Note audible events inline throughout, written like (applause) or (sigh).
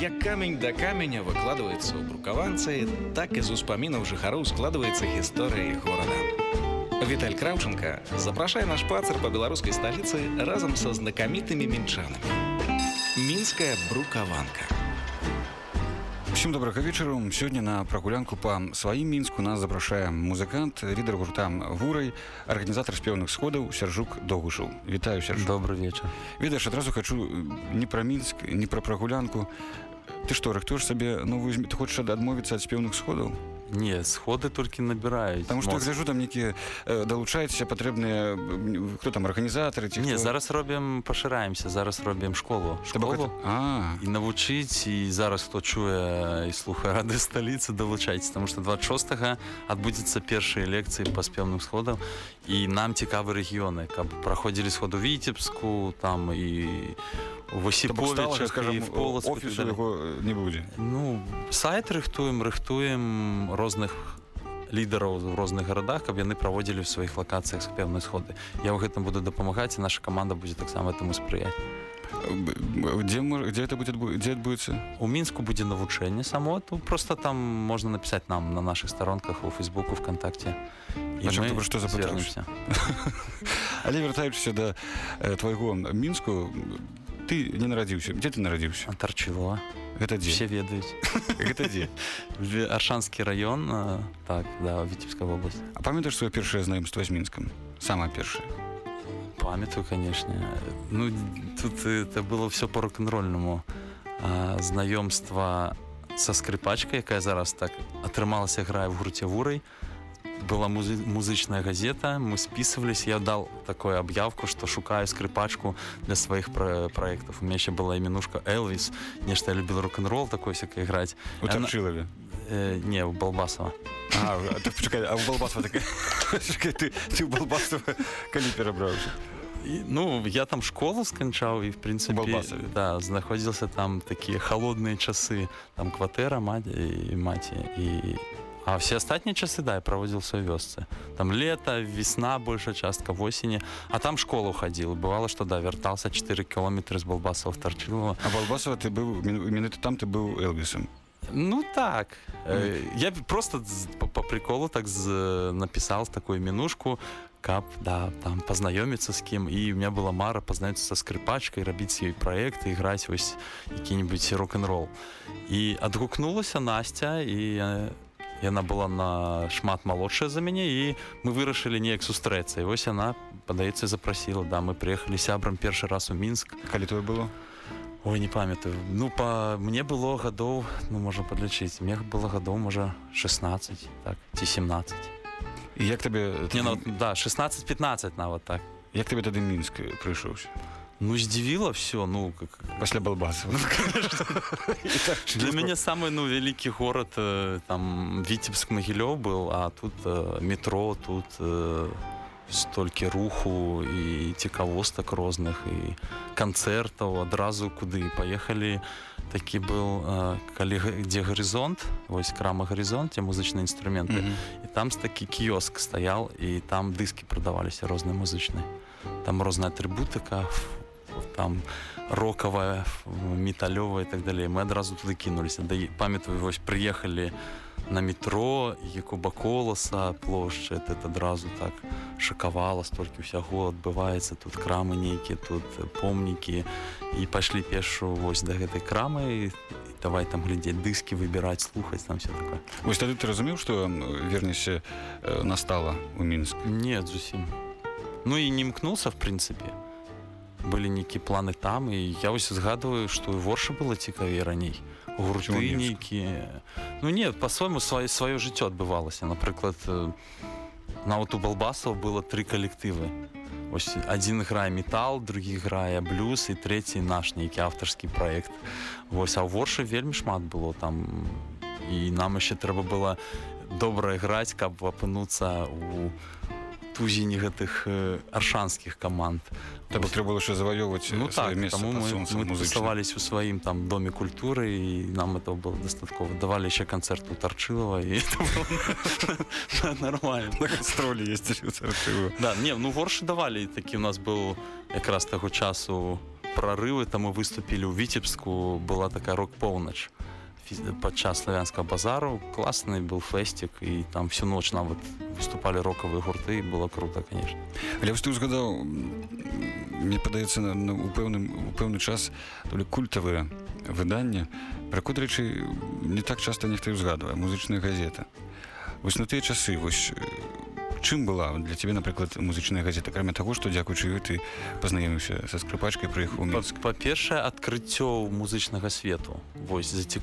Як камень да каменя выкладваецца ў брукаванцы, так і з успамінаў жыхароў складваецца гісторыя горада. Віталь Краўченко запрашае на шпацыр па беларускай сталіцы разам са знакамітымі мінчанамі. Мінская брукаванка. Всім добрага вечару сёння на прагулянку па сваім мінску нас запрашае музыкант лідар гурта вурай арганізатар спеўных сходаў сяржук догушаў вітаю сярж добрый вечар ведаеш адразу хачу не пра мінск не пра прагулянку ты што рыхтуеш сабе новую ты хочаш адмовіцца ад спеўных сходаў не сходы толькі набіраюць там што гляжу там нейкія э, далучаюцца патрэбныя хто там арганізатары ці не хто? зараз робім пашыраемся зараз робім школу. Школу а. і навучыць і зараз хто чуе і слухае рады сталіцы далучайце тому что 26 адбудзецца першыя лекцыі па спеўным сходам і нам цікавы рэгіёны каб праходзілі сходу віцебску там і Восіповича, скажем, офісу його не буде. Ну, сайт рыхтуем, рыхтуем розных лідараў в розных гарадах, каб яны праводзілі ў сваіх лакацыях пэўныя сходы. Я ў гэтым буду дапамагаць і наша каманда будзе таксама этому спрыяць. Дзе, дзе это будет дзе адбудзецца? У мінску будзе навучэнне само, то просто там можна напісаць нам на наших сторонках у фейсбуку вКтакце. Значит, што запытаемся. Але (laughs) вяртаючыся да э, твайго мінску ты не нарадзіўся дзе ты нарадзіўся тарчылова гэта дзе все ведаюць (laughs) гэта дзе (laughs) аршанскі раён так да віцебская вобласць а памятаеш сваё першае знаёмства з мінскам самае першае памятаю канешне ну тут это было все по рок-н-рольнаму знаёмства са скрыпачкай якая зараз так атрымалася грае в гурце вурай была музы музычная газета мы списывались. Я дал такую объявку что шукаю скрипачку для своих про проектов. У меня еще была именушка элвис нечто я любил рок-н-ролл такой всякой играть. Она... э, не у балбасова. А, ты, почекай, а у балбасова такая... (laughs) ты, ты у балбасова калі перабраўся І, ну я там школу сканчаў і в принципе да знаходзіился там такія холодныя часы. Там кватэра маці і маці і А все астатнія часы да я праводзіў сваёй вёсцы там лета весна большая частка восені а там школу хадзіл бывало что да вяртался 4 кіметры з балбасаў тарчылова а балбасова ты быў менавіта там ты быў элвісом ну так. Э, я просто по, по приколу так з, напісаў такую мінушку каб да там пазнаёміцца з кім і у меня была мара пазнаецца са скрыпачкай рабіць ёй праекты іграць вось які-нибудь рок-н-рол і адгукнулася Настя і я яна была на шмат малодшая за мяне і мы вырашылі неяк сустрэцца і вось яна падаецца запрасіла да мы приехалі сябрам першы раз у мінск калі тое было? Ой не памятаю. Ну па мне было гадоў ну можа падлічыць мех было гадоў можа 16 так ці 17 і як табе не, ну, да 16-15 нават так. Як табе тады мінск прыйшоўся Ну здзівіла все ну как пасля балбаса ну, (laughs) для мяне самы ну вялікі горад там віцебск магілёў был а тут метро тут столькі руху і цікавостак розных і канцэртаў адразу куды паехалі такі был калі дзе гарызонт вось крама гарызонце музычныя інструменты. Mm -hmm. і там такі кіёск стаял і там дыскі прадаваліся розныя музычныя. Там розная атрыбутыка там рокавая металёвая так далей. Мы адразу туды кінуліся. Да памятаю вось прыехалі на метро якуба коласа плошчы это адразу так шакавала столькі ўсяго адбываецца тут крамы нейкія тут помнікі. І пайшлі пешу вось да гэтай крамы давай там глядзець дыскі выбіраць слухаць там все такое. Вось тады ты разумеў што вернешся настала у мінск? Нет зусім. Ну і не мкнулся в прынцыпе былі нейкія планы там і я вось згадываю што ворша было цікавей раней. Гурты нейкія ну нет па-свойму сваё сваё жыццё адбывалася напрыклад нават у балбасаў было тры калектывы ось адзін грае метал другі грае блюз і трэці наш нейкі аўтарскі праект вось а ў воршы вельмі шмат было там. І нам яшчэ трэба было добра іграць каб апынуцца у тузіне гэтых аршанскіх каманд. Таб трэба яшчэ заваёўваць ну так таму мы, мы тусавались у сваім там доме культуры і нам это было дастаткова давалі яшчэ канцэрт у тарчылава і (laughs) (laughs) нормально. Строли есть да не ну горшы давалі такі у нас быў якраз таго часу прорывы, там мы выступили у Витебску, была такая рок-полночь подчас славянского базару классный был фестик и там всю ночь нам вот выступали роковые гурты было круто конечно. Але ты узгадаў мне падаецца у пэўным у пэўны час толі культавыя выданні пра кудрычы не так часто нехта узгадвае музычная газета. Вось на тыя часы вось чым была для цябе напрыклад музычная газета? Акрамя таго што дзякуючы ёй ты пазнаёміўся са скрыпачкай прыехаў па-першае адкрыццё музычнага свету. Вось зацік...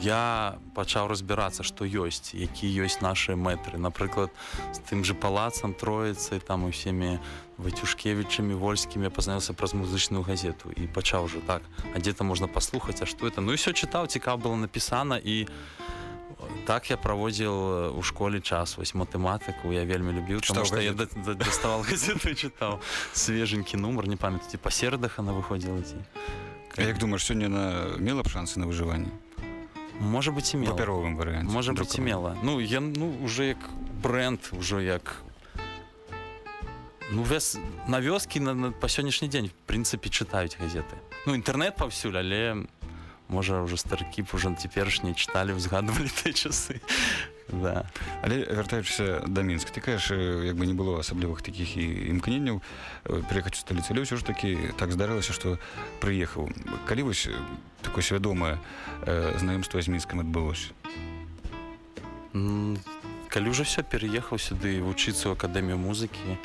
я пачаў разбірацца што ёсць які ёсць наши мэтры. Напрыклад з тым же палацам троіцай там усімі вацюшкевічамі вольскімі. Пазнаёўся праз музычную газету і пачаў уже так. А дзе-то можна паслухаць а што это? Ну і все чытаў цікава было напісана і у так я праводзіл у школе час. Вось матэматыку я вельмі любіў потому что я даставал (laughs) газеты чытаў свеженькі нумар не памяці па сердах она выходзіла ці як думаешь сёння на мела б шансы на выжыванне можа быть і папяровым варыянт можа быть мела ну я ну уже як бренд ужо як ну вес на вёскі на, на па сённяшні дзень в прынцыпе чытаюць газеты. Ну інтэрнет паўсюль але можа уже старыкі б уже цяперашні чыталі узгадвалі (laughs) тыя часы. Да. але вяртаючыся да мінск ты кажаш як бы не было асаблівых такіх і імкненняў перехаць сталіцы але ўсё ж такі так здарылася што прыехаў. Калі вось такое свядомае э, знаёмства з мінскам адбылося? Калі ўжо все переехаў сюды вучыцца ў акадэмію музыкі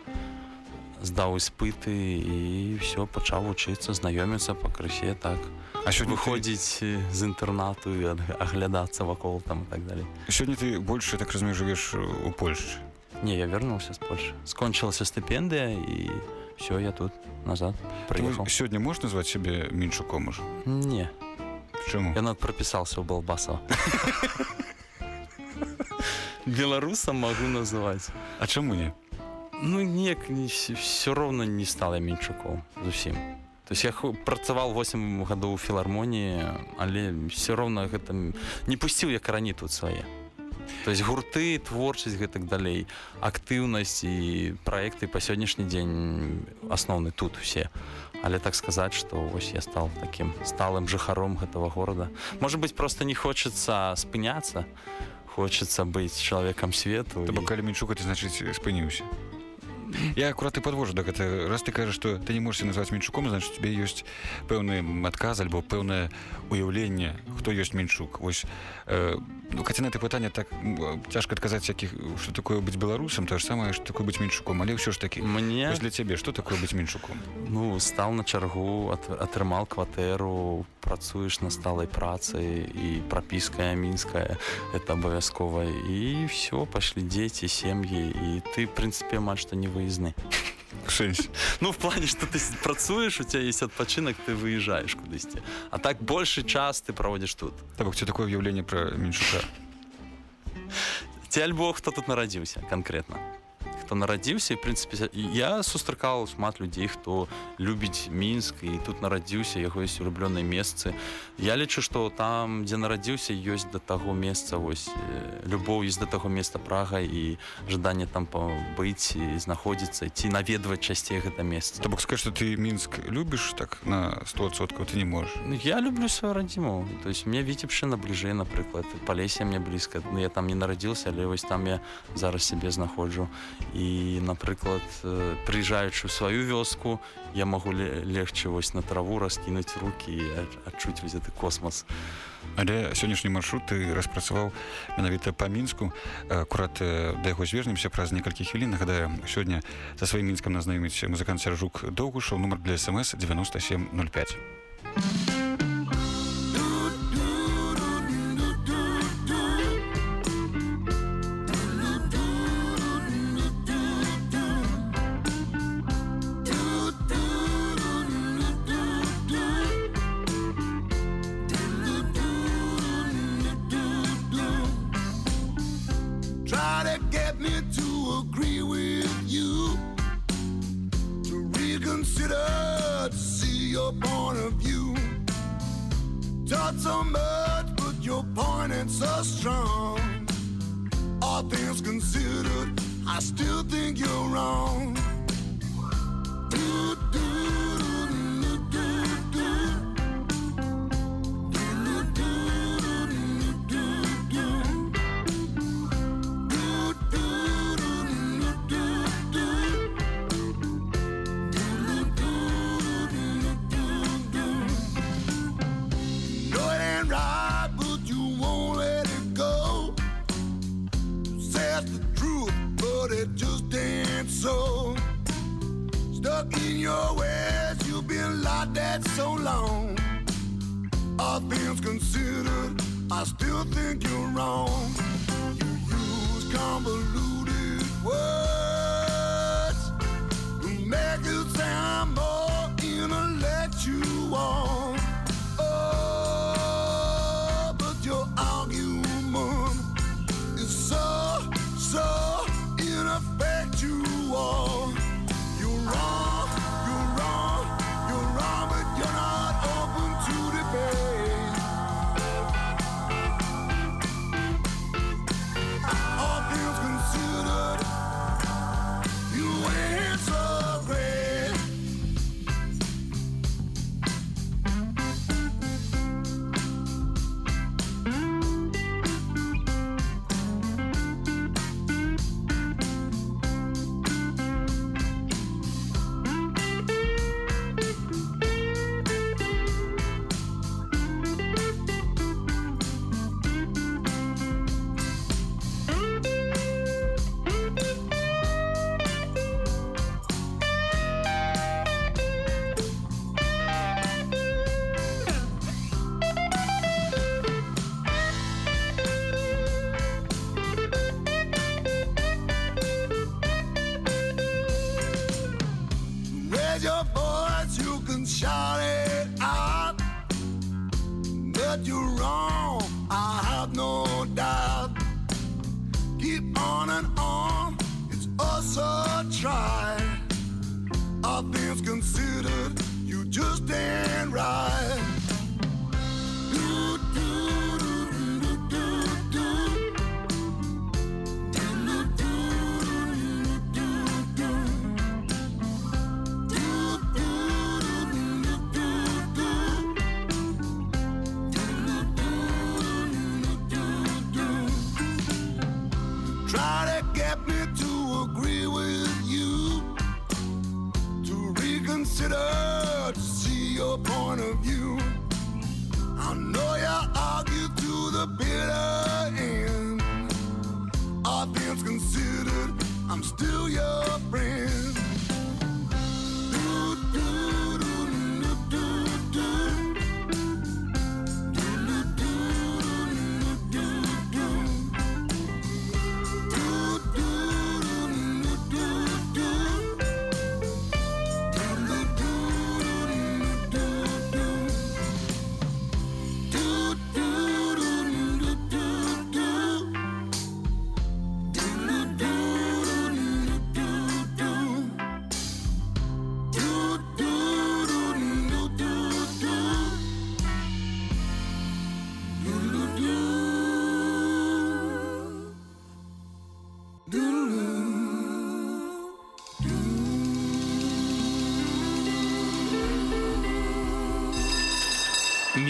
здаў іспыты і все пачаў вучыцца знаёміцца пакрысе так А сёння выходзіць ты... з інтэрнату і аглядацца вакол там так далей. Сёння ты больше так разумею жывеш у Польшчы не я вярнуўся з Польшы скончылася стыпендыя і все я тут назад сёння можна назваць сябе мінчуком ужо не. Чаму я над прапісаўся ў балбаса (laughs) беларусам магу называць а чаму не? Ну неяк все роўна не стала мінчуком зусім то есть я працаваў 8 гадоў філармоніі але все роўна гэта не пусціў я карані тут свае. То есть гурты творчасць гэтак далей актыўнасць і праекты па сённяшні дзень асноўны тут усе. Але так сказаць что вось я стал таким сталым жыхаром гэтага города. Может быть просто не хочется спыняцца хочется быць чалавекам свету і... калі мінчука ты значыць спыніўся я акурат і подвожу да гэта раз ты кажаш што ты не можешь назваць мінчуком значит тебе ёсць пэўны адказ альбо пэўнае уяўленне хто ёсць мінчук вось э, ну хаця на ты пытанне так цяжка адказаць якіх что такое быць беларусам то ж самае что такое быць мінчуком але ўсё ж таки мне для цябе что такое быць мінчуком ну стал на чаргу атрымал кватэру працуеш на сталай працы і прапіская мінская это абавязкова і все пашлі дзеці сем'і і ты прынцыпе амаль што не выездны (laughs) ну в плане что ты працуеш у тебя есть адпачынак ты выезжаешь кудысьці а так больше час ты проводишь тут. Так все такое ўяўленне про меньшука ці альбо хто тут нарадзіўся конкретно хто нарадзіўся і прынцыпе я сустракаў шмат людзей хто любіць мінск і тут нарадзіўся яго ёсць улюблёныя месцы я лічу што там дзе нарадзіўся ёсць да таго месца вось любоў есть да таго места прага і жаданне там быць і знаходзіцца ці наведваць часцей гэта месца То бок скажу ты мінск любіш так на 100соткаў ты не можешь? Ну, я люблю сваю радзіму то есть мне віцепшына бліжэй напрыклад палесе мне блізка ну, я там не нарадзіўся але вось там я зараз сябе знаходжу. і і напрыклад прыязджаючы ў сваю вёску я магу легчы вось на траву раскінуць руки і адчуць вось гэты космос. Але сённяшні маршрут ты распрацаваў менавіта па мінску. Акурат да яго звернемся праз некалькі хвілін. Нагадаю сёння за сваім мінскам назнаёміць музыкант сяржук доўгушаў. Нумар для смс 9705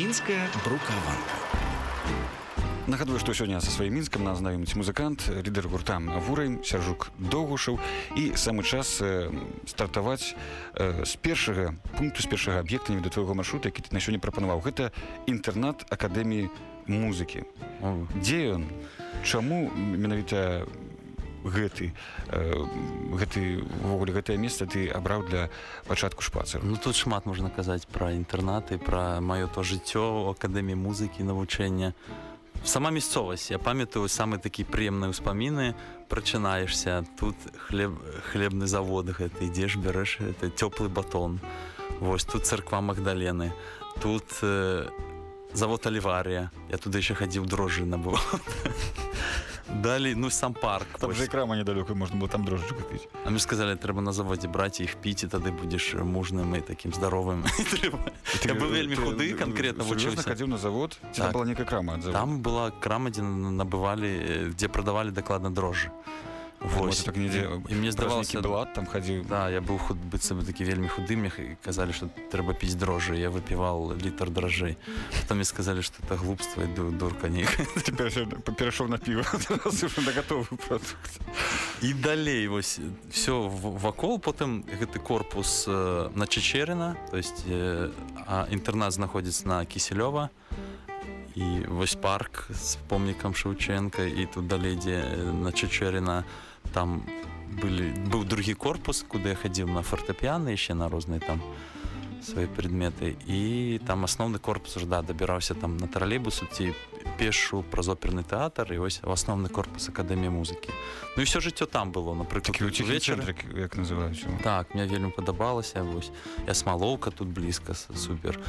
Мінская брукаванка. Нагадую, што сёння са сваім мінскам нас знаёміць музыкант, лідар гурта Вурай, Сяржук Доўгушаў і самы час э, стартаваць э, з першага пункту з першага аб'екта не да твайго маршрута, які ты на сёння прапанаваў. Гэта інтэрнат акадэміі музыкі. Дзе ён? Чаму менавіта гэты э, гэты увогуле гэтае месца ты абраў для пачатку шпацеру? Ну тут шмат можна казаць пра інтэрнаты, пра маё то жыццё у акадэміі музыкі навучання. Сама мясцовасць, я памятаю самы такі прыемныя ўспаміны, прачынаешся, тут хлеб, хлебны завод гэты ідзеш, бярэш это цёплы батон. Вось тут царква Магдалены. Тут э, завод Аліварія. Я туды яшчэ хадзіў дрожжы набыў. (laughs) Далі, ну сам парк. Там же крама недалёка можна было там дрожжы купіць. А мне сказалі, трэба на заводзе браць іх піць, і тады будзеш мужным і такім здаровым. Я быў вельмі худы, канкрэтна Сур'ёзна вучыўся. хадзіў на завод, ці там Так. была нейкая крама ад завода? Там была крама, дзе н- набывалі, э, дзе прадавалі дакладна дрожжы. Вось, так недзе І мне здавалася, белат там хадзіў. Да, я быў худ быццам бы такі вельмі худы, мне х- казалі, што трэба піць дрожжы. Я выпіваў літр дрожжэй. Потом мне сказалі, што это глупства, і ду- дурка (laughs) перайшоў на піва (laughs) на гатовы прадукт. І далей вось все вакол потым гэты корпус э, на Чечерына то есть э, а інтэрнат знаходзіцца на кісілёва і вось парк з помнікам Шаўченко і тут далей дзе э, на Чечерына там былі быў другі корпус куды я хадзіў на фартэпіяны яшчэ на розныя там свае предметы. І там асноўны корпус уже да дабіраўся там на тралейбусу ці пешу праз оперны тэатр і ось у асноўны корпус акадэміі музыкі Ну і все жыццё там было напрыклад вечар як называюць так мне вельмі падабалася вось я смалоўка тут блізка супер.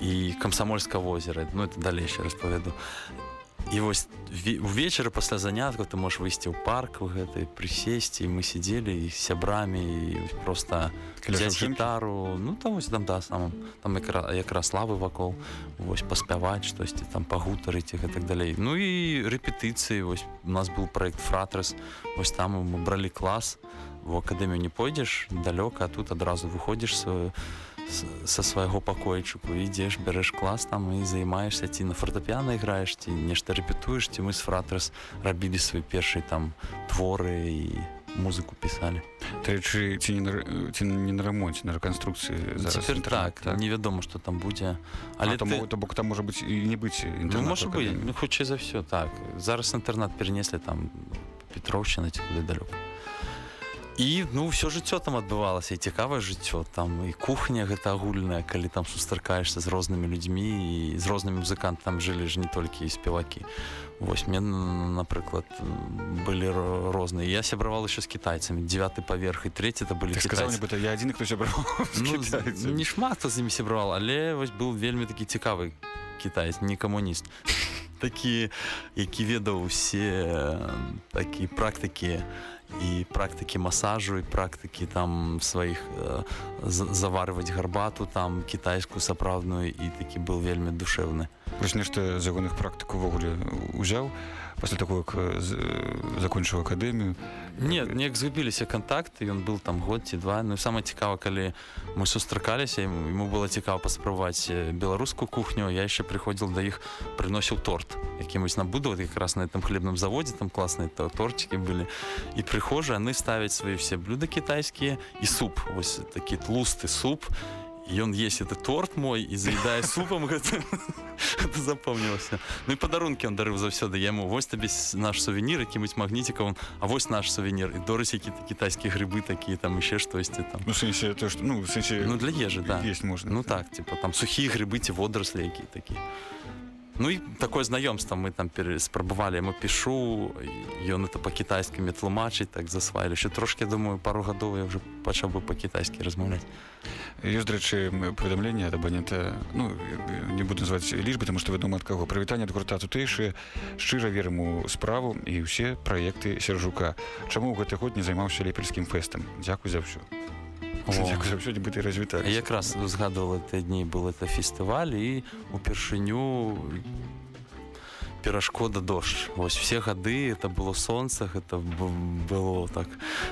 І камсамольска возера ну это далейше распавяду і вось увечары пасля заняткаў ты можешь выйсці ў парк у гэтай прысесці мы сидзелі і сябрамі і просто гітару ну там вось там да самым там якраз славы вакол вось паспяваць штосьці там пагутарыць і гэтак далей ну і рэпетыцыі вось у нас быў проект фратрас вось там мы бралі клас в акадэмію не пойдзеш далёка а тут адразу выходзіш сваю са свайго пакойчыку ідзеш бярэш клас там і займаешься ці на фортапіана іграеш ці нешта рэпетуеш ці мы з фратрас рабілі свой першай там творы і музыку пісалі трэчы ці не ці не на рамонце на рэканструкцыі так, так? Невядома што там будзе але там то бок там можа быць і не быць ну, можа быть. ну, хутчэй за ўсё так. Зараз інтэрнат перенеслі там петроўчына ці куды далёка і ну ўсё жыццё там адбывалася і цікавае жыццё. Там і кухня гэта агульная калі там сустракаешься з рознымі людзьмі і з рознымі музыкант там жылі ж не толькі і спевакі. Вось мне напрыклад былі розныя. Я сябравал еще з кітайцамі. Девяты паверх і третий это былі сказал нібыта я адзін хто (laughs) ну, не шмат хто з імі сябравал але вось быў вельмі такі цікавы кітаец не камуніст. (laughs) Такі які ведаў усе такі практыкі і практыкі масажу і практыкі там сваіх э, заварваць гарбату там кітайскую сапраўдную і такі был вельмі душевны вось нешта з ягоных практык увогуле узяў пасля такого як закончыў акадэмію нет неяк згубіліся контакты ён был там год ці два. Ну самае цікава калі мы сустракаліся ему было цікава паспрабаваць беларускую кухню. Я яшчэ прыходзіл да іх прыносіў торт якім-вось набудова якраз на этом хлебным заводзе там класныя то торчики былі і прыхожы яны ставяць свае все блюда кітайскія і суп. Вось такі тлусты суп. і ён есть это торт мой і заедае супам гэта (laughs) запомнілася Ну і падарункі он дарыў заўсёды яму вось табе наш сувенір які-нибудь магнітікаў А вось наш сувенір і дорыс які кітайскія грыбы такія там еще штосьці там. Ну, сенсе, то, что, ну, сенсе, ну для ежы да. есть можна ну так типа там сухія грыбы ці водраслі які такія Ну і такое знаёмства мы там спрабавалі мы пішу ён это па-кітайскімі тлумачыць так засваілі еще трошки думаю пару гадоў я уже пачаў бы па-кітайскі размаўляць ёсць дарэчы паведамленне ад абанента ну не буду называць лічбы тому что вядома ад каго прывітанне ад гурта тутэйшы шчыра верым у справу і ўсе праекты сержука. Чаму ў гэты год не займаўся лепельскім фэстам дзякуй за ўсё заўсёды развіта якраз узгадывал это дні был это фестываль і упершыню перашкода дождж вось все гады это было солнце это было так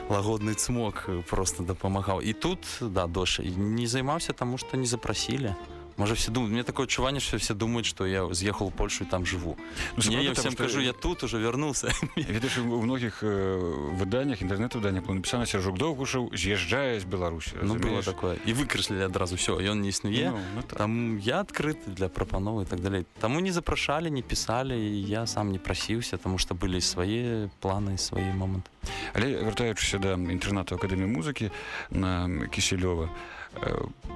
лагодны цмок просто дапамагаў і тут да дождж не займаўся таму что не запрасілі а Може, все думают, мне такое отчувание, что все думают, что я съехал в Польшу и там живу. Ну, не, я всем что... кажу, я тут уже вернулся. (laughs) Видишь, у многих э, выданнях, интернет-выданнях было написано, Сержук Довгушев съезжая из Беларуси. Ну, было такое. И выкреслили одразу все, и он не існує. Ну, ну, так. Там я открыт для пропанов и так далее. Тому не запрошали, не писали, и я сам не просился, потому что были свои планы, свои моменты. Але, вертаючись до интерната Академии музыки на Киселева,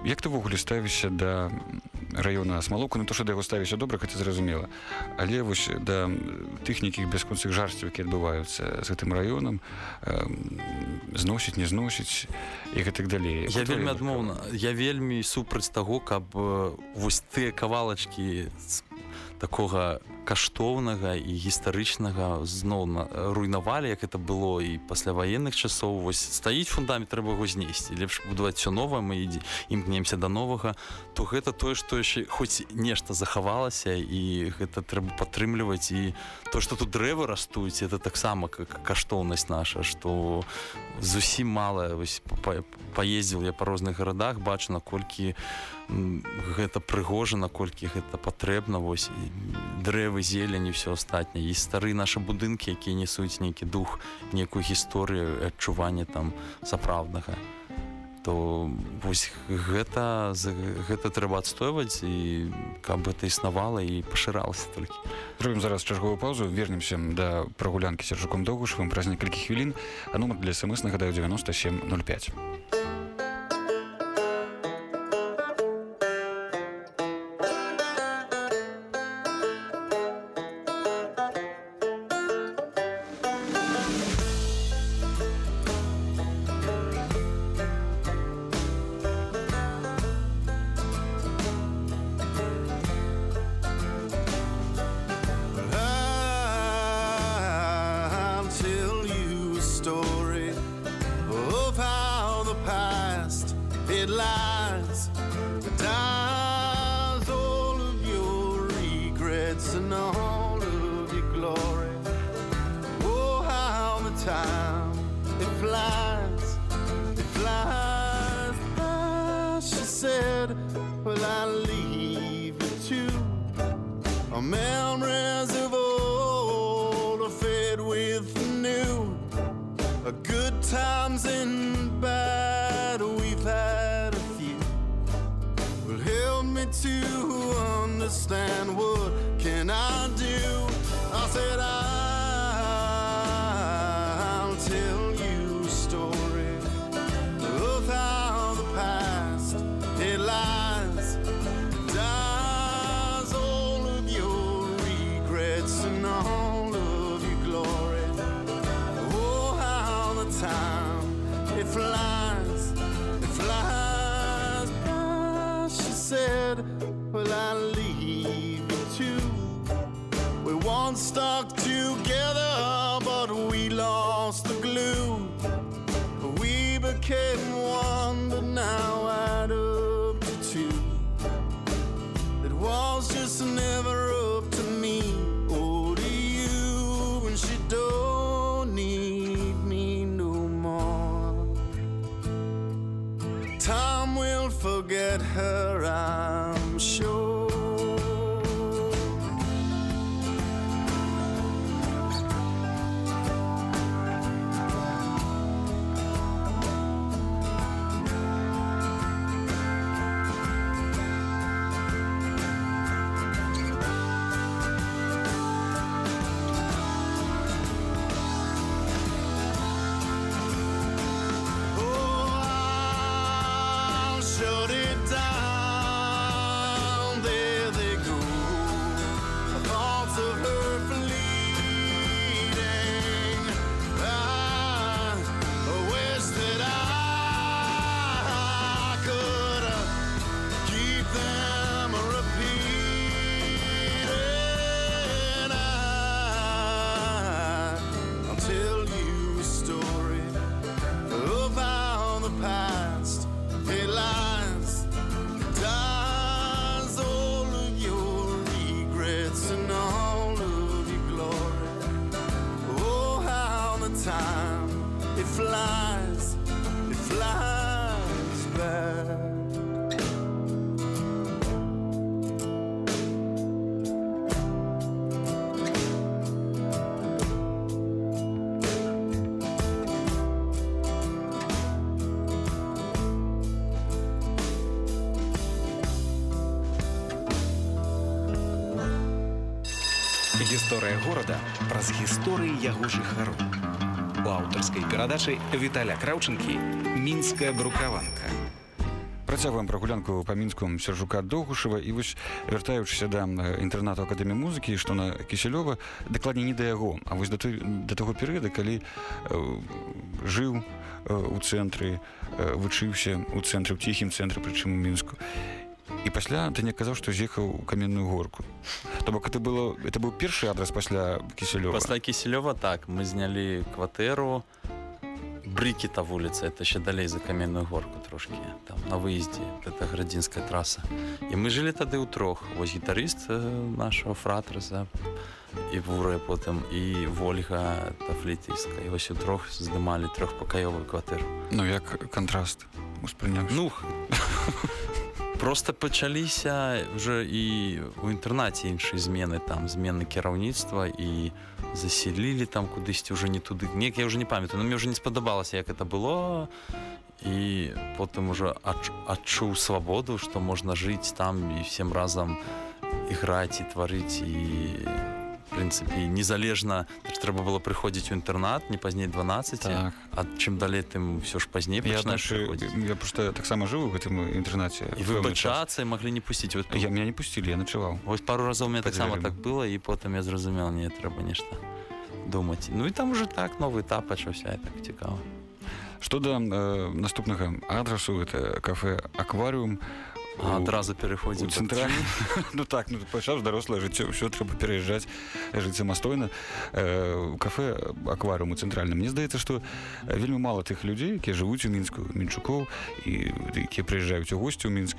як ты ввогуле ставішся да раёна смалоку на то што да яго ставіся добра гэта зразумела але вось да тых нейкіх бясконцых жарсцяў які адбываюцца з гэтым раёнам зносіць не зносіць і гэтак далей я вельмі адмоўна я вельмі супраць таго каб вось тыя кавалачкі такога каштоўнага і гістарычнага зноў руйнавалі як это было і пасля ваенных часоў. Вось стаіць фундамент трэба яго знесці. Лепш будаваць все новае мы ідзе імкнемся да новага. То гэта тое што яшчэ хоць нешта захавалася і гэта трэба падтрымліваць. І то што тут дрэвы растуць это таксама как каштоўнасць наша што зусім малая паездзіл я па розных гарадах бачу наколькі гэта прыгожа наколькі гэта патрэбна. Вось дрэвы зелені все астатняе. І стары нашы будынкі якія несуць нейкі дух некую гісторыю адчування там сапраўднага. То вось гэта гэта трэба адстойваць і каб гэта існавала і пашыралася толькі. Зробім зараз чарговую паузу вернемся да прагулянкі сержуком доўгушвым праз некалькі хвілін. А нумар для смс нагадаю 9705 Well, I leave you to a memories of old are fed with the new, a good times and bad we've had a few. Well, help me to understand what can I do. I said I. Гісторыя горада праз гісторыі яго жыхароў. У аўтарскай перадачы Віталя Краўчынкі мінская брукаванка. Працягваем прагулянку па мінскому сяржука доўгушава і вось вяртаючыся да інтэрнату акадэміі музыкі што на кісялёва дакладней не да яго а вось да той да таго перыяда калі э, жыў э, у цэнтры э, вучыўся у цэнтры ў ціхім цэнтры прычым у мінску і пасля ты не казаў што з'ехаў у каменную горку то бок это было это быў першы адрас пасля кісялёва Пасля Киселева так, мы зняли кватэру Брикета вуліца, это ще далей за каменную горку трошки, там на выездзе, это градзінская траса. І мы жылі тады ў трох. Вось гітарыст э, нашого фратраса і вурая потым і Вольга та флейтістка. І вось у трох здымалі трохпакаёвую кватэру. ну як кантраст успрыняў Ну, просто пачаліся уже і у інтэрнаце іншыя змены там змены кіраўніцтва і заселілі там кудысьці уже не туды неяк я уже не памятаю но мне уже не спадабалася як это было. І потым уже адч- адчуў свабоду што можна жыць там і всем разам іграць і тварыць і прынцыпе незалежна трэба было прыходзіць у інтэрнат не пазней 12 Так. а чым далей тым ўсё ж пазней я, прыходзіць. я просто таксама жыў у гэтым інтэрнаце выбачацца маглі не пусціць вот, я меня не пусцілі я начаваў вось пару разоў мне таксама дзвярыма. так было і потым я зразумела не трэба нешта думаць ну і там уже так новы этап пачаўся так цікава што да э, наступнага адрасу это кафе акварыум у- адразу пераходзім цэнтральны ну так ну пачаў дарослае жыццё ўсё трэба пераязджаць жыць самастойна э, у кафе акварыум у цэнтральным Мне здаецца што вельмі мала тых людзей якія жывуць у мінску мінчукоў і якія прыязджаюць у госці ў мінск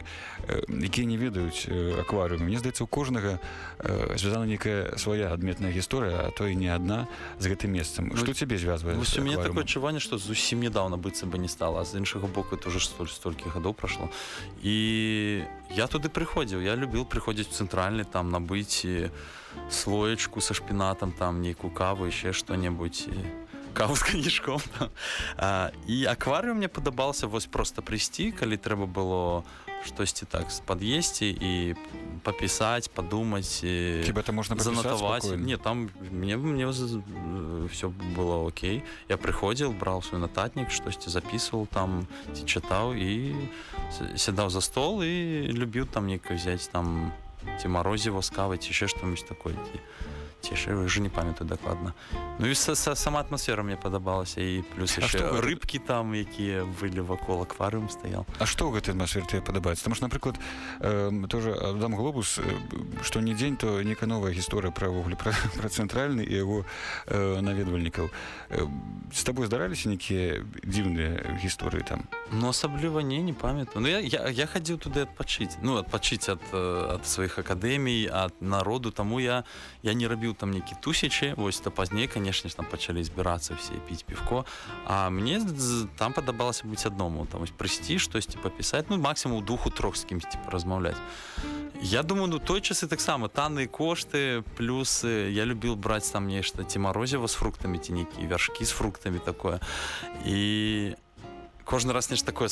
э, якія не ведаюць э, акварыумы Мне здаецца у кожнага э, звязана некая свая адметная гісторыя а то і не адна з гэтым месцам Ну, што цябе звязвае у мяне акварыумам? такое адчуванне што зусім нядаўна быццам бы не стала а з іншага боку это уже столь столькі гадоў прайшло і я туды прыходзіў. Я любіў прыходзіць у цэнтральны там набыць слоечку са шпінатам там нейкую каву яшчэ што-небудзь каву з канішком і акварыум мне падабаўся вось просто прыйсці калі трэба было штосьці так пад'есці і папісаць падумаць хіба это можна занатаваць не там мне мне все было окей. Я прыходзіў браў свой нататнік штосьці записываў там ці чытаў і сядаў за стол і любіў там нейка взять там ці марозе воскаваць яшчэ што-нибудь такое. ці ціше уже не памятаю дакладна Ну і са, са, сама атмасфера мне падабалася і плюс яшчэ рыбкі там якія былі вакол акварыум стаял А што ў гэтай атмасферы тебе падабаецца там ж напрыклад э, тоже дам глобус што не дзень то нейкая новая гісторыя правогуле пра, (laughs) пра цэнтральны і яго э, наведвальнікаў э, з табой здараліся нейкія дзіўныя гісторыі там? Ну асабліва не не памятаю. Ну я, я, я хадзіў туды адпачыць ну адпачыць ад, ад сваіх акадэмій ад народу. Таму я я не рабіў там нейкі тусячы вось то пазней канешне там пачалі збірацца все піць півко А мне там падабалася быць адному там прыйсці штосьці папісаць ну максімум у духу трох з кімсьці размаўляць Я думаю ну той часы таксама танныя кошты плюс я любіў браць там нешта ці марозева з фруктамі ці нейкія вяршкі з фруктамі такое. І кожны раз нешта такое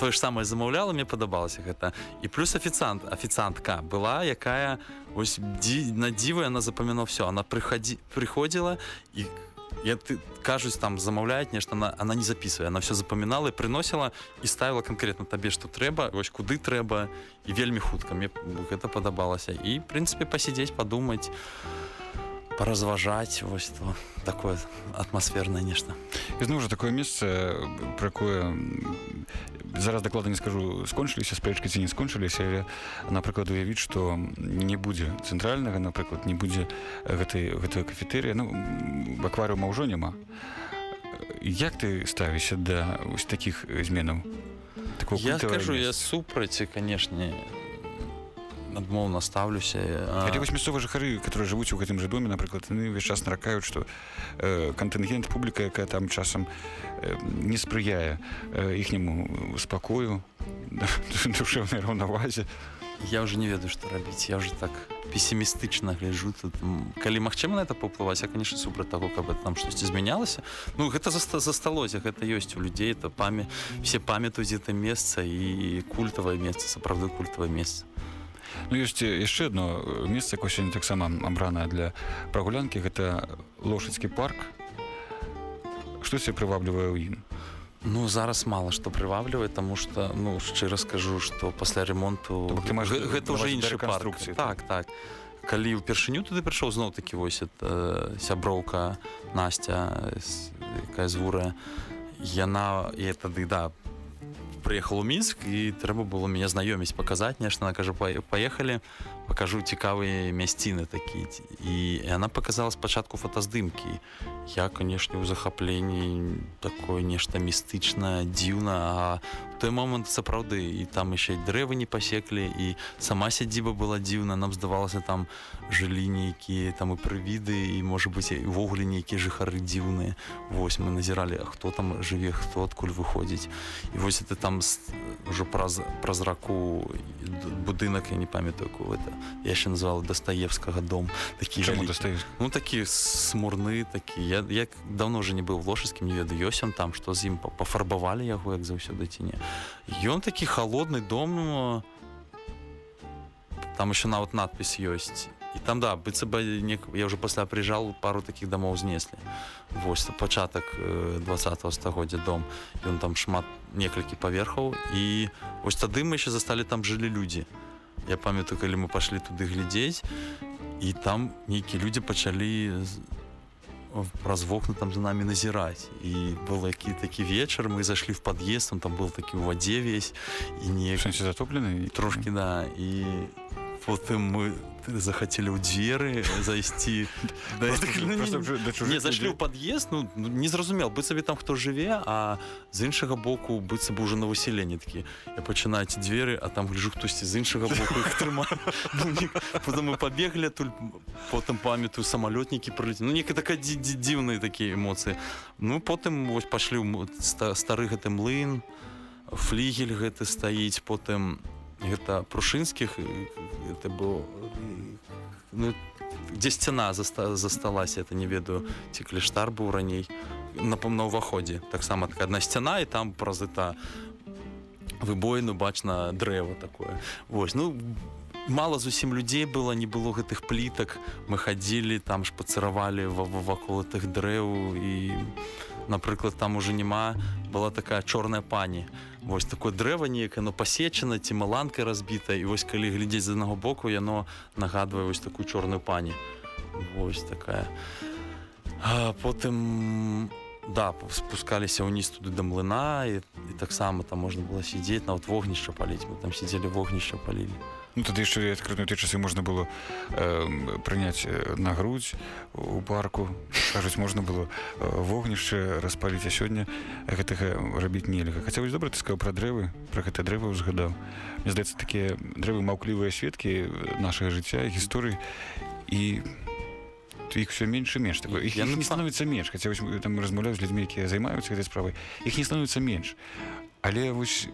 тое ж самае замаўляла мне падабалася гэта і плюс афіцант афіцантка была якая ось дzi, на дзівы она запамінала все она прыходи прыходзіла і я ты кажуць там замаўляюць нешта она она не записывае она все запамінала і прыносіла і ставила конкретно табе што трэба вось куды трэба і вельмі хутка мне гэта падабалася і прынцыпе пасядзець падумаць паразважаць вось то такое атмасфернае нешта ізноў жа такое месца пра якое зараз дакладна не скажу скончыліся спрэчкі ці не скончыліся але напрыклад уявіць што не будзе цэнтральнага напрыклад не будзе гэтай гэтага кафетэрыя ну акварыума ўжо няма як ты ставішся да ось такіх зменаў я скажу я супраці канешне не адмоўна ставлюся вось мясцовыя жыхары которые жывуць у гэтым жа доме напрыклад яны ўвесь час наракаюць што э, кантынгент публіка якая там часам э, не спрыяе э, іхняму спакою (laughs) душевнай раўнавазе я уже не ведаю што рабіць я уже так пессімістычна гляжу тут. Калі магчыма на это паўплываць я конечно супраць таго каб там штосьці змянялася ну гэта засталося гэта ёсць у людзей это памя все памятаюць это месца і культавае месца сапраўды культавае месца Ну ёсць яшчэ одно месца якое сёння таксама абранае для прагулянкі гэта лошадскі парк. Што себе прываблівае ў ім Ну зараз мала што прываблівае таму што ну шчыра скажу што пасля ремонту ты маеш гэта ўжо іншы паркцыі так так? калі ўпершыню туды прыйшоў зноў такі вось это сяброўка Настя якая звурая яна і тады да прыехал у мінск і трэба было мяне знаёміць паказаць нешта на кажа паехалі пакажу цікавыя мясціны такі і яна показала спачатку фотаздымкі. Я канешне ў захапленні такое нешта містычна дзіўна а той момант сапраўды і там яшчэ дрэвы не пасеклі і сама сядзіба была дзіўна нам здавалася там жылі нейкія там і прывіды і можа быць увогуле нейкія жыхары дзіўныя. Вось мы назіралі хто там жыве хто адкуль выходзіць. І вось это там ўжо праз праз раку будынак я не памятаю это я яшчэ называл дастаевскага дом. Такі ну такі смурны такі я як давно уже не быў лошадскім не ведаю ёсць он там што з ім пафарбавалі яго як заўсёды ці не Ён такі холодны дом ну, там еще нават надпись ёсць і там да быцца бы не я уже пасля прыжал пару таких домоў знеслі вось пачатак 20 стагоддзя дом. Ён там шмат некалькі паверхаў і вось тады мы еще засталі там жылі людзі я памятаю калі мы пашлі туды глядзець і там нейкія людзі пачалі праз вокна там за нами назіраць і был які такі вечар мы зайшлі в пад'езд он там был такі у вадзе весь і не затоплены? Трошки да і потым мы захацелі ў дзверы зайсці не зашлі ў пад'езд ну не зразумел быць сабе там хто жыве а з іншага боку быцца бы уже на выселенне такі я пачынаюць дзверы а там гляжу хтосьці з іншага боку (laughs) потом мы пабеглі тут потым памятаю самалётнікі прыць ну некая такая дзіўныя такія эмоцыі ну потым вось пашлі стары гэты млын флігель гэты стаіць потым гэта прушынскіх это было ну, дзе сцяна заста, засталася это не ведаю. Ці кляштар быў раней напом на ўваходзе таксама так одна сцяна і там праз это выбоіну бачна дрэва такое. Вось ну мало зусім людзей было не было гэтых плітак. Мы хадзілі там шпацыравалі вакол тых дрэў. І напрыклад там уже няма была такая чорная пані вось такое дрэва неяк оно пасечана ці маланкай разбіта і вось калі глядзець з аднаго боку яно нагадвае вось такую чорную пані. Вось такая. А потым да спускаліся ўніз туды да млына і, і таксама там можна было сидзець нават вогнішча паліць мы там сидзелі вогнішча палілі ну тады яшчэ адкрытую ты часы можна было э, прыняць на грудь у парку. Кажуць можна было вогнішча распаліць а сёння гэтага рабіць нельга. Хаця вось добра ты сказаў пра дрэвы пра гэта дрэва узгадаў мне здаецца такія дрэвы маўклівыя сведкі нашага жыцця гісторыі і іх все менш і менш. Такое іх, іх не становіцца менш. Хаця вось, там размаўляю з людзьмі якія займаюцца гэтай справай іх не становіцца менш. Але вось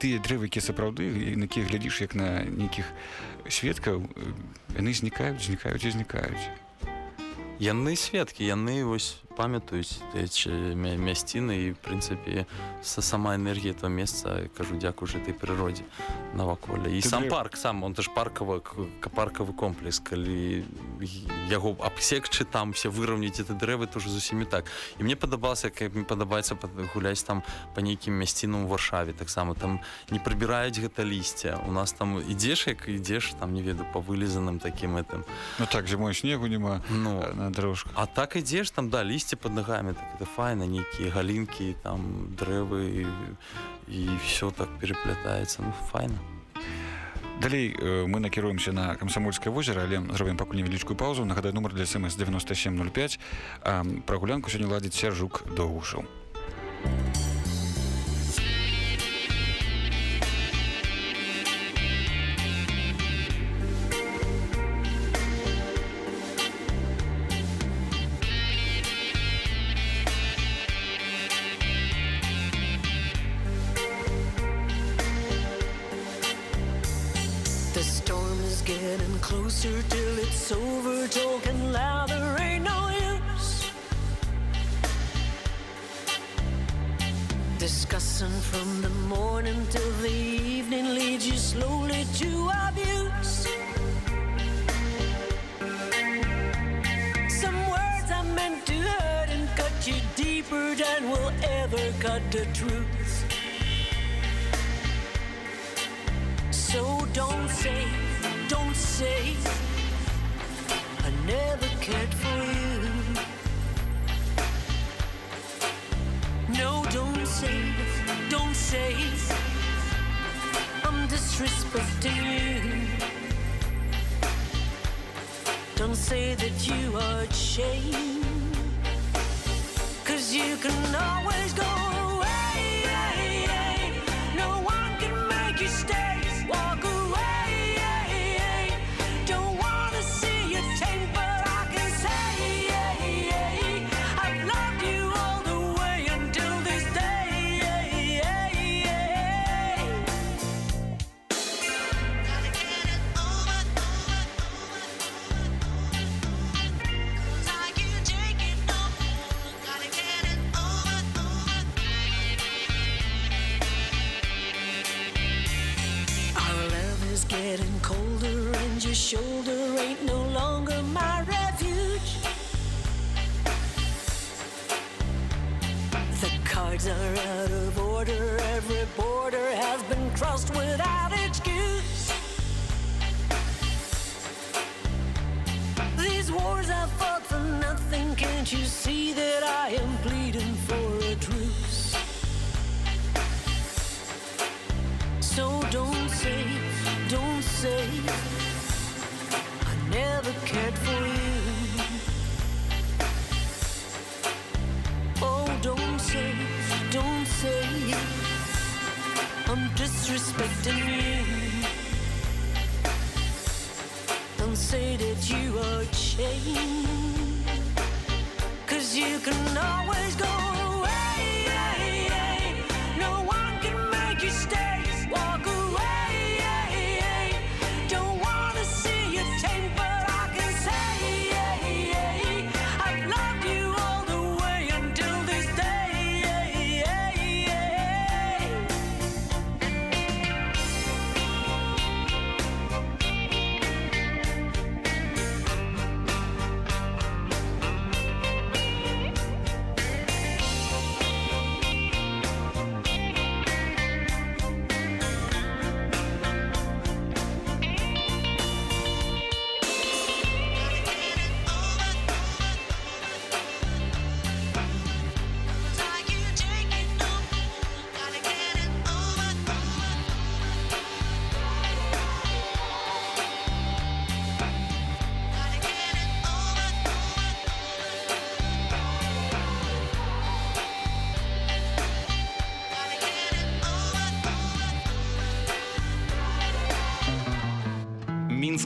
тыя дрэвы якія сапраўды на якія глядзіш як на нейкіх сведкаў яны знікаюць знікаюць і знікаюць. Яны сведкі яны вось памятаюць мясціны і прынцыпе са сама энергія этого месца кажу дзякую ж этой прыродзе наваколе і сам парк сам он ж паркава паркавы комплекс калі яго абсекчы там все выраўніць это дрэвы тоже зусім і так. І мне падабалася как мне падабаецца гуляць там по нейкім мясцінам варшаве таксама там не прыбіраюць гэта лісце у нас там ідзеш як ідзеш там не веду по вылезаным таким этом ну так зімой снегу няма ну. на дорожку а так ідзеш там да лісце под ногами так это файна нейкія галінкі там дрэвы і, і все так переплятаецца ну файна далей мы накіруемся на камсамольскае возера але зробім пакуль невялічкую паузу. Нагадаю нумар для смс 9705 прагулянку сёння ладзіць сержук доўжаў the truth. is getting colder and your shoulder ain't no longer my refuge. The cards are out of order, every border has been crossed without excuse. These wars I fought for nothing, can't you see that I am bleeding? expecting. Don't say that you are changed, cause you can always go.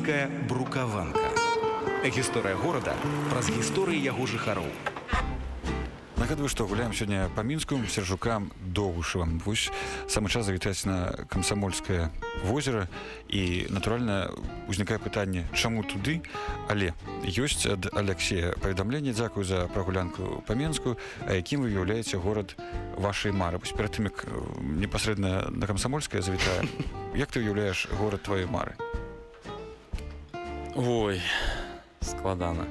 У каменская брукаванка. Гісторыя горада праз гісторыі яго жыхароў. Нагадваю, што гуляем сёння па мінску сержукам доўгушавам. Вось самы час завітаць на камсамольскае возера і натуральна узнікае пытанне, чаму туды, але ёсць ад Алексея паведамленне, дзякую за прагулянку па-менску, а якім вы ўяўляеце горад вашай мары. Вось перад тым як непасрэдна на камсамольскае завітае. (laughs) Як ты ўяўляеш горад тваёй мары? Ой, складана.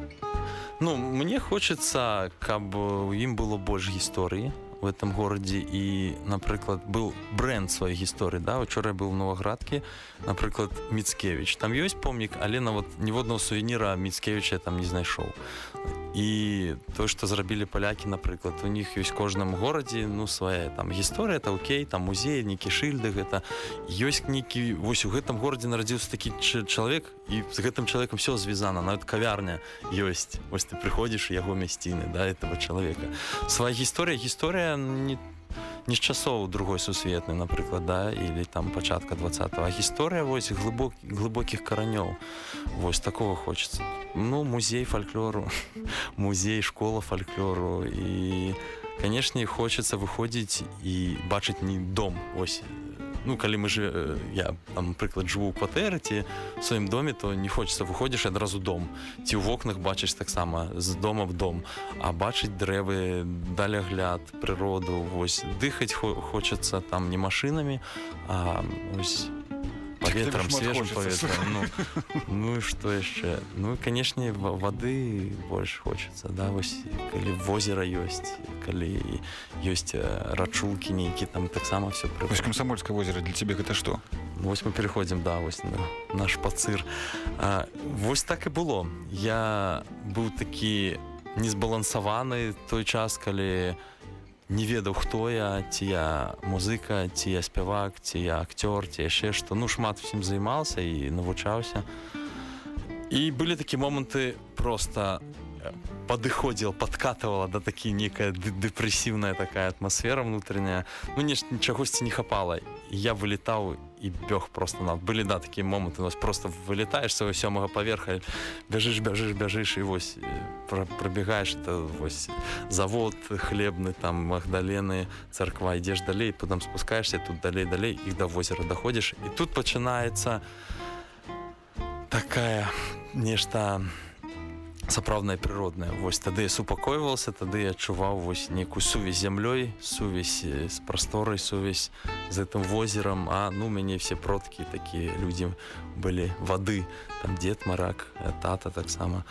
Ну, мне хочется, каб у ім было больш гісторыі в этом горадзе і напрыклад был бренд сваёй гісторыі да. Учора я быў новоградкі напрыклад міцкевич там ёсць помнік але нават ніводного сувеніра міцкевича там не знайшоў і то что зрабілі палякі напрыклад у них ёсць кожным горадзе ну свая там гісторыя это Окей там музей нейкі шыльды гэта ёсць нейкі вось у гэтым горадзе нарадзіўся такі чалавек і з гэтым чалавекам все звязана нават кавярня ёсць. Вось ты прыходзіш яго мясціны да этого чалавека. Свая гісторыя гісторыя не не з часоў другой сусветнай напрыклад да или там пачатка два а гісторыя вось глыбок глыбокіх каранёў вось такого хочется. Ну музей фальклору (laughs) музей школа фальклору і канешне хочется выходзіць і бачыць не дом ось ну калі мы же я там прыклад жыву у кватэры ці сваім доме то не хочется выходзіш адразу дом. Ці ў вокнах бачыш таксама з дома в дом. А бачыць дрэвы далягляд прыроду вось дыхаць хочацца там не машинамі а ось паветрам свежым паветрам ну, (laughs) ну что яшчэ ну канешне вады больш хочется да вось калі возера ёсць калі ёсць рачулкі нейкі там таксама все камсамольскае возера для цябе гэта што вось мы переходзім да вось на наш пацыр а, вось так і было. Я быў такі незбалансаваны той час калі я не ведаў хто я ці я музыка ці я спявак ці я акцёр ці яшчэ што. Ну шмат усім займаўся і навучаўся. І былі такі моманты просто падыходзіл падкатывала да такі некая дэпрэсіўная такая атмасфера внутренняя ну нешта чагосьці не хапала. Я вылетаў і бёг просто над былі да такія моманты нас просто вылетаеш сваго сёмага паверха бяжыш бяжыш бяжыш і вось прабегаеш это вось завод хлебны там магдалены царква ідзеш далей потым спускаешься тут далей далей і да возера даходзіш і тут пачынаецца такая нешта не сапраўдная прыродная вось тады я супакойвался тады я адчуваў вось нейкую сувязь зямлёй сувязь з прасторай сувязь з гэтым возерам. А ну мяне все продкі такія людзі былі вады там дед марак тата таксама.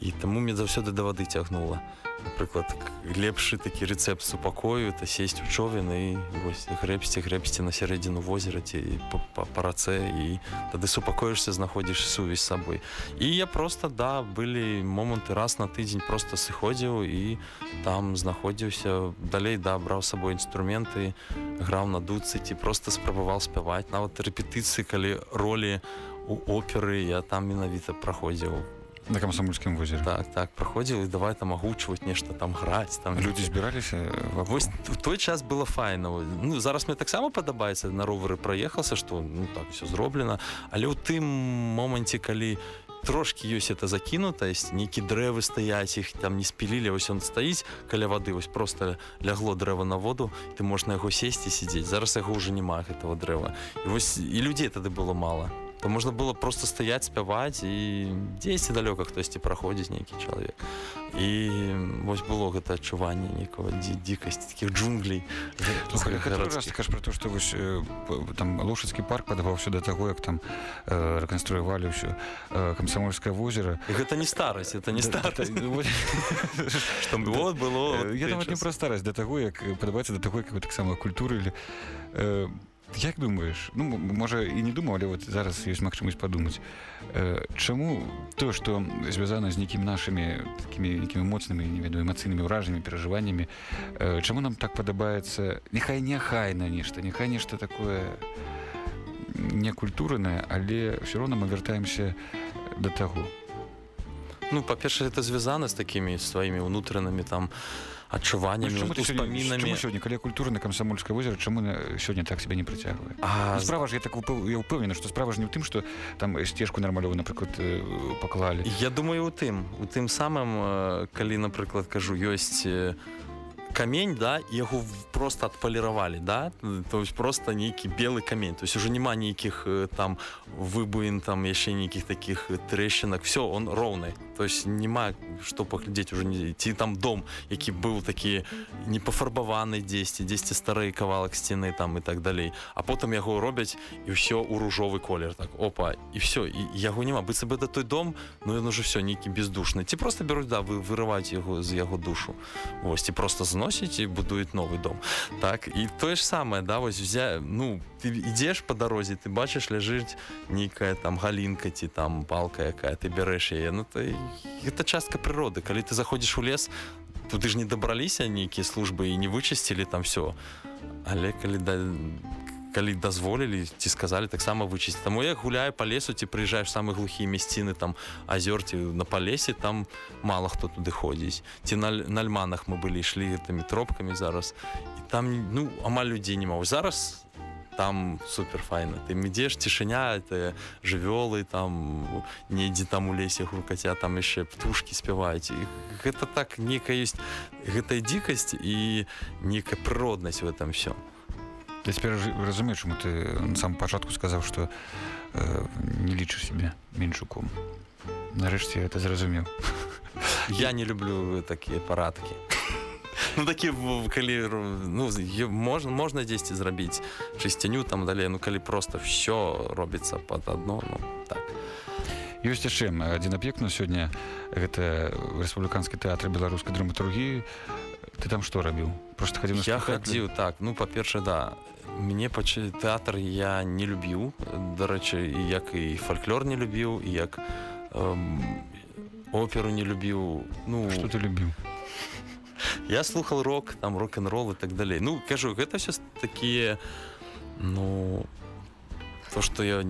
І таму мне заўсёды да вады цягнула напрыклад лепшы такі рэцэпт супакою это сесть у човены вось грэбсці грэбсці на сярэдзіну возера ці па рацэ і тады супакоішся знаходзіш сувязь сабой і я просто да былі моманты раз на тыдзень просто сыходзіў і там знаходзіўся далей да браў сабой інструменты граў на дуцы ці просто спрабаваў спяваць нават рэпетыцыі калі ролі у оперы я там менавіта праходзіў на камсамольскім возере так так праходзіў і давай там агучваць нешта там граць там людзі збіраліся вось в той час было файна ну зараз мне таксама падабаецца на ровары праехаўся што ну так все зроблена але ў тым моманце калі трошки ёсць это закінута есть нейкі дрэвы стаяць іх там не спілілі вось он стаіць каля вады вось просто лягло дрэва на воду ты можна яго сесці сядзець зараз яго ўжо няма гэтага дрэва і вось і людзей тады было мало то можна было просто стаяць спяваць і дзесьці далёка хтосьці праходзіць нейкі чалавек і вось было гэта адчуванне некого дзікасці таких джунглей. Каж про то что вось там лошадскі парк падаваўся да таго як там рэканструявалі ўсё камсамольскае возера гэта не старасць это не старасць (laughs) вот. Было я не пра старасць да таго як падабаецца да таго як таксама культуры или як думаеш ну можа і не думаў але вот зараз ёсць магчымасць падумаць. Э, чаму то што звязана з нейкімі нашымі такімі якімі моцнымі не ведаю эмацыйнымі ўражаннямі перажываннямі э, чаму нам так падабаецца няхай няхай на нешта няхай нешта такое некультурнае але все роўна мы вяртаемся да таго? Ну па-першае это звязана з такімі сваімі унутранымі там адчуваннямі Ну, успамінамі сёння калі культура на камсамольскае возера чаму на- сёння так себе не прыцягвае А, Ну, справа ж я так я ўпэўнены што справа ж не ў тым што там сцежку нармалёву напрыклад э, паклалі Я думаю у тым. У тым самым э, калі напрыклад кажу ёсць э, камень да яго просто адпаліравалі да то есть просто нейкі белы камень. То есть уже няма нейкіх э, там выбуін там яшчэ нейкіх таких э, трэшчынак все он роўны то есть няма што паглядзець уже ці там дом які быў такі не пафарбаваны дзесьці дзесьці стары кавалак сцены там і так далей а потым яго робяць і ўсё у ружовы колер так опа і все і яго няма быццам бы это той дом ну ён уже все нейкі бездушны ці просто бяруць да вы вырываць яго з яго душу. Вось ці просто зносіць і будуюць новы дом. Так і тое ж самае да вось взя ну ты ідзеш по дарозе ты бачыш ляжыць нейкая там галінка ці там палка якая ты бярэш яе ну ты гэта частка прыроды калі ты заходзіш у лес туды ж не дабраліся нейкія службы і не вычысцілі там все але калі да калі дазволілі ці сказалі таксама вычысці таму я гуляю по лесу ці прыязджаеш самы глухія мясціны там азёр ці на палесе там мало хто туды ходзіць ці на, Аль- на альманах мы былі ішлі гэтымі тропкамі зараз. І там ну амаль людзей не маў зараз там супер файна ты ідзеш цішыня это жывёлы там недзе там у лесе грукаця там яшчэ птушки спяваюць і гэта так некая ёсць гэтая дзікасць і некая прыроднасць в этом все я цяпер разумею чаму ты на самом пачатку сказаў што э, не лічыш себе меншуком нарэшце я это зразумеў я не люблю такія парадкі (laughs) ну такі калі ну можна можна дзесьці зрабіць чысцяню там далей ну калі просто все робіцца под одно ну так. Ёсць яшчэ адзін аб'ект на сёння гэта рэспубліканскі тэатр беларускай драматургіі ты там што рабіў просто хадзіў на я хадзіў так ну па-перша да. Мне пачы тэатр я не любіў дарэчы як і фальклор не любіў як эм, оперу не любіў ну. Што ты любіў (laughs) я слухал рок там рок-н-рол і так далей ну кажу гэта все такія ну то что я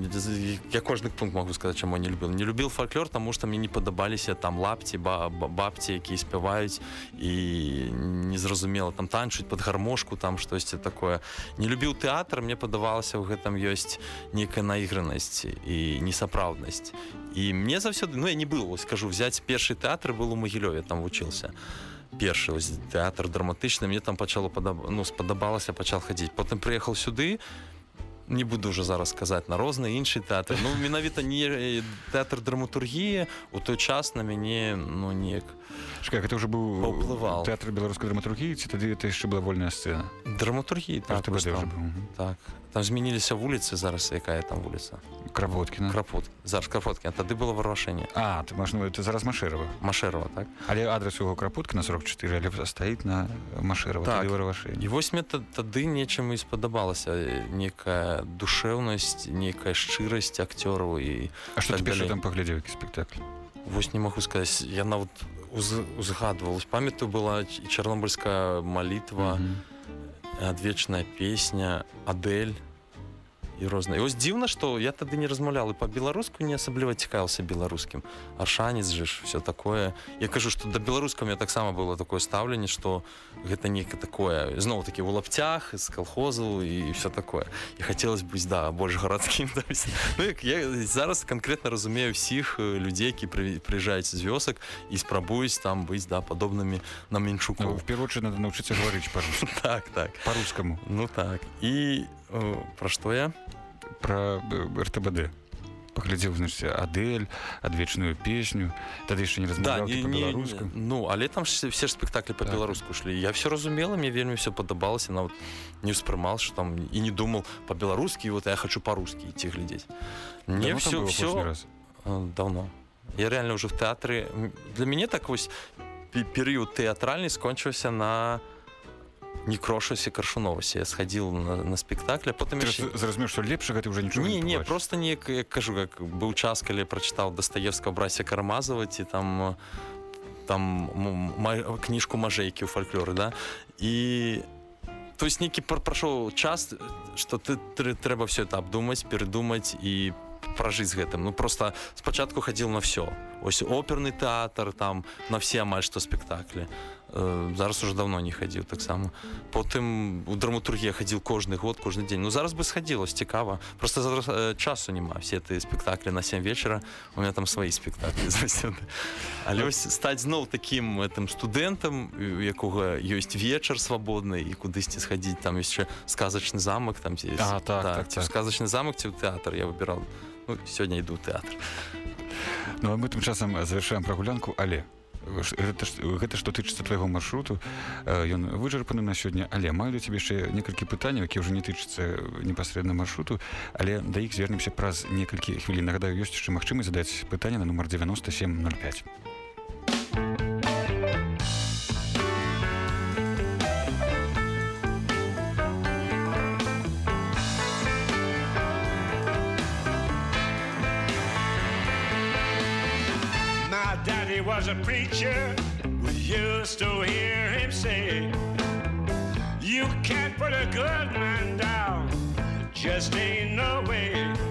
я кожны пункт могу сказать чаму не любил. Не любіл фольклор тому что мне не падабаліся там лапці ба ба- бабці якія спяваюць і незразумела там танчуць под гармошку там штосьці такое. Не любіў тэатр мне падавалася ў гэтым ёсць некая наігранасць і несапраўднасць і мне заўсёды ну я не вось скажу взять першы тэатр был у магілёве там вучыўся першы ось тэатр драматычны мне там пачало падаб... ну спадабалася пачал хадзіць потым прыехаў сюды не буду уже зараз сказаць на розныя іншыя тэатры. Ну менавіта не э, тэатр драматургіі у той час на мяне ну неяк Чакай, гэта ўжо быў Паўплываў. тэатр беларускай драматургіі ці тады это яшчэ была вольная сцэна? Драматургіі так, там, так. Там змяніліся вуліцы зараз якая там вуліца? Крапоткіна крапот зараз крапоткі а тады было варвашэнне. А ты маш ну это зараз машэрова машэрова так. Але адрес яго крапоткі на 44 але стаіць на машэрова Так. вырашэнне І вось мне та- тады нечым і спадабалася э, некая душэўнасць некая шчырасць акцёраў і А што так ты там паглядзеў які спектакль? Вось не магу сказаць я нават уз- узгадваў памятаю была чарнобыльская малітва Мгм. адвечная песня адель і розна і ось дзіўна што я тады не размаўлял і па-беларуску не асабліва цікавіўся беларускім аршанец же ж все такое. Я кажу што да беларускам я таксама было такое стаўленне што гэта нека такое зноў такі у лапцях з калхозу і все такое. І хацелось быць да больш гарадскім (laughs) есть, ну, як я зараз канкрэтна разумею ўсіх э, людзей які пры- прыязджаюць з вёсак і спрабуюць там быць да падобнымі на Ну, меншуку в очередь надо говорить по-русски, (laughs) так так. По-русскому. Ну так. І пра што я? Про э, РТБД паглядзеў значит Адель адвечную песню тады яшчэ не размаўляў не, ты не, по-беларуску не, ну але там все ж спектаклі Так. по-беларуску шлі я все разумела мне вельмі все падабалася нават не ўспрымал что там і не думал по-беларускі вот я хочу по-рускі ідці глядзець мне все все раз? давно. Я реально уже в тэатры для мяне так вось пе- перыяд тэатральны скончыўся на некрошусе каршуновасе я схадзіл на, на спектакль а потым Ты яшчэ- раз- зразумееш што лепшага ты уже нічога не не побачыш. просто неяк як кажу как быў час калі я прачытаў дастаевска брася кармазава ці там там ма- кніжку мажэйкі ў фальклоры да. І то есть нейкі пра- прайшоў час что ты тры- трэба все это абдумаць перадумаць і пражыць гэтым. Ну просто спачатку хадзіл на все ось оперны тэатр там на все амаль што спектаклі Э, зараз уже давно не хадзіў таксама потым у драматургія хадзіў кожны год кожны дзень ну зараз бы схадзілось цікава просто зараз э, часу няма все ты спектаклі на 7 вечара у меня там свае спектаклі (laughs) але ось стаць зноў таким этим студэнтам у якога ёсць вечар свабодны і кудысьці схадзіць там яшчэ сказачны замак там ці А, так, так, так. сказачны замак ці ў тэатр я выбірал ну, сёння іду ў тэатр Ну а мы тым часам завершаем прагулянку але ш- гэта гэта што тычыцца твайго маршруту. Э, ён вычарпаны на сёння але маю цябе яшчэ некалькі пытанняў які ўжо не тычацца непасрэдна маршруту але да іх звернемся праз некалькі хвілін. Нагадаю ёсць яшчэ магчымасць задаць пытанне на нумар 9705 was a preacher. We used to hear him say, You can't put a good man down, just ain't no way.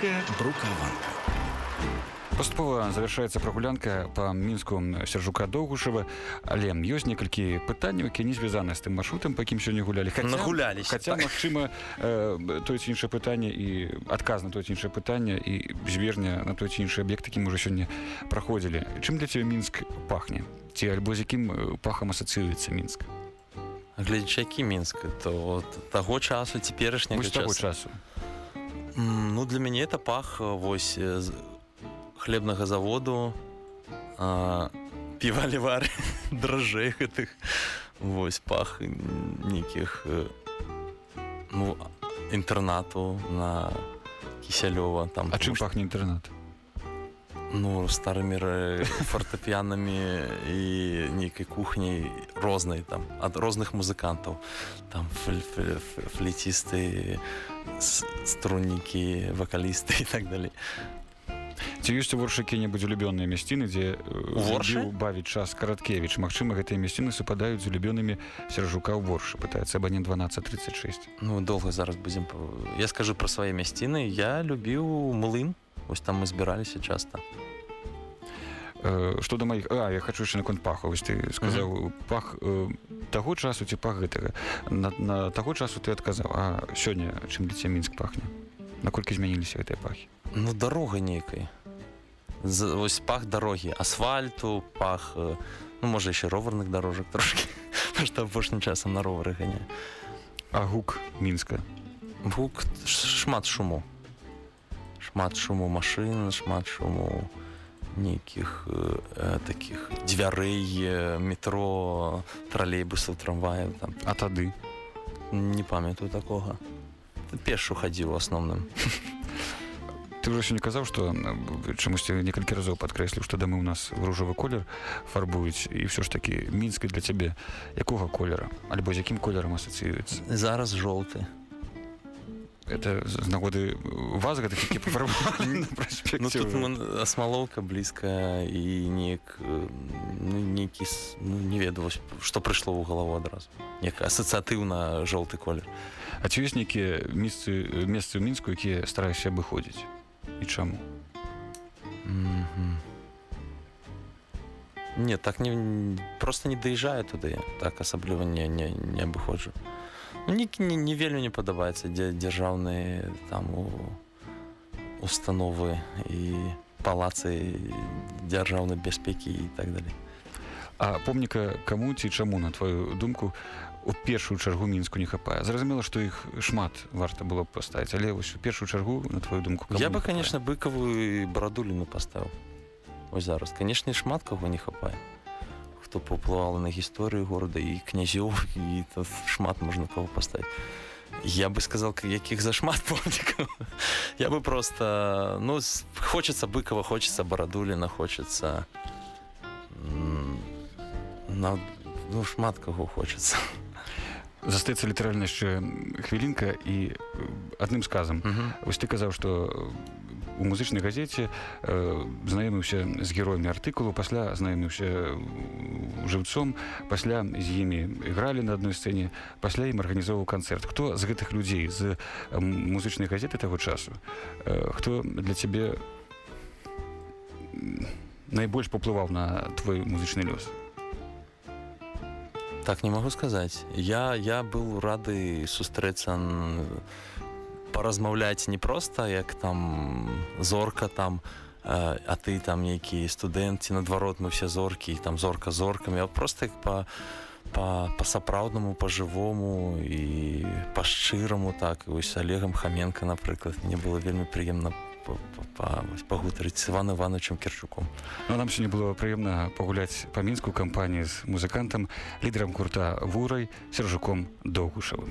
Мінская брукаванка. Паступова завяршаецца прагулянка па мінску сяржука доўгушава але ёсць некалькі пытанняў якія не звязаны з тым маршрутам па якім сёння гулялі Нагуляліся, хаця так. магчыма э, тое ці іншае пытанне і адказ на тое ці іншае пытанне і зверня на той ці іншы аб'ект які мы ўжо сёння праходзілі чым для цябе мінск пахне ці альбо з якім э, пахам асацыюецца мінск гледзячы які мінск то от таго часу цяперашняга часу часу ну для мяне это пах э, вось э, хлебнага заводу а, півалівары (laughs) дражэй гэтых. Вось пах нейкіх э, ну інтэрнату на кісялёва там А чым што, пахне інтэрнат ну старымі фартэпіянамі і нейкай кухняй рознай там ад розных музыкантаў там с- струннікі вакалісты і так далей ці ёсць у воршы якія-небудзь улюбёныя мясціны дзе У Воршы? бавіць час караткевич Магчыма гэтыя мясціны супадаюць з улюбёнымі сяржука ў воршы пытаецца абанент 1236 ну доўга зараз будзем я скажу пра свае мясціны. Я любіў млын ось там мы збіраліся часта Э, што да маіх а я хочу яшчэ наконт паху вось ты сказаў пах э, таго часу ці пах гэтага на, на таго часу ты адказаў а сёння чым для цябе мінск пахне наколькі змяніліся гэтыя пахі ну дарога нейкай З, ось пах дарогі асфальту пах э, ну можа яшчэ роварных дарожак трошки што апошнім часам на ровары ганяю а гук мінска гук шмат шуму шмат шуму машын шмат шуму нейкіх э, таких дзвярэй э, метро тралейбусаў трамваяў там. А тады? Не памятаю такога. Пешу хадзіў у асноўным. Ты ўжо сёння казаў што чамусьці некалькі разоў падкрэсліў што дамы ў нас ружовы колер фарбуюць і ўсё ж такі мінскай для цябе. Якога колера? Альбо з якім колерам асацыюецца? Зараз жоўты это з нагоды вас гэта які пафарбавалі на (laughs) ну праспекце тут мы асмалоўка блізкая і неяк э, ну, нейкі ну, не ведаю што прыйшло ў галаву адразу некая асацыятыўна жоўты колер. А ці ёсць нейкія месцы месцы ў мінску якія стараюся абыходзіць і чаму Мгм. Не, так не, просто не даезжаю туды, так асабліва не, не, не абыходжу. Ну, не, не, вельмі не падабаецца дзе дзяржаўныя там установы і палацы дзяржаўнай бяспекі і так далей. А помніка каму ці чаму на твою думку у першую чаргу мінску не хапае зразумела што іх шмат варта было б паставіць але вось у першую чаргу на твою думку Я бы, конечно, быкаву і барадуліну паставіў. Ось зараз. Канешне, шмат каго не хапае. Хто паўплывала на гісторыю горада і князёў і тут шмат можна каго паставіць. Я бы сказал, якіх зашмат помнікаў. Я бы просто ну хочется быкова, хочется барадуліна, хочется м, на ну шмат каго хочется. застаецца літаральна яшчэ хвілінка і э, адным сказам Мгм. Вось ты казаў што у музычнай газеце э, знаёміўся з героямі артыкулу пасля знаёміўся э, жыўцом пасля з імі ігралі на адной сцэне пасля ім арганізоўваў канцэрт хто з гэтых людзей з э, музычнай газеты таго часу э, хто для цябе найбольш паўплываў на твой музычны лёс Так не могу сказаць. Я, я быў рады сустрэцца н- паразмаўляць не проста як там зорка там а ты там нейкі студэнт ці наадварот мы все зоркі там зорка зоркамі просто як па па па-сапраўднаму па-жывому і па-шчыраму так вось олегам хаменко напрыклад мне было вельмі прыемна па- па- па- пагутарыць з иван ивановичем керчуком Ну, нам сёння было прыемна пагуляць па мінску кампаніі з музыкантам лідарам гурта вурай сержуком доўгушавым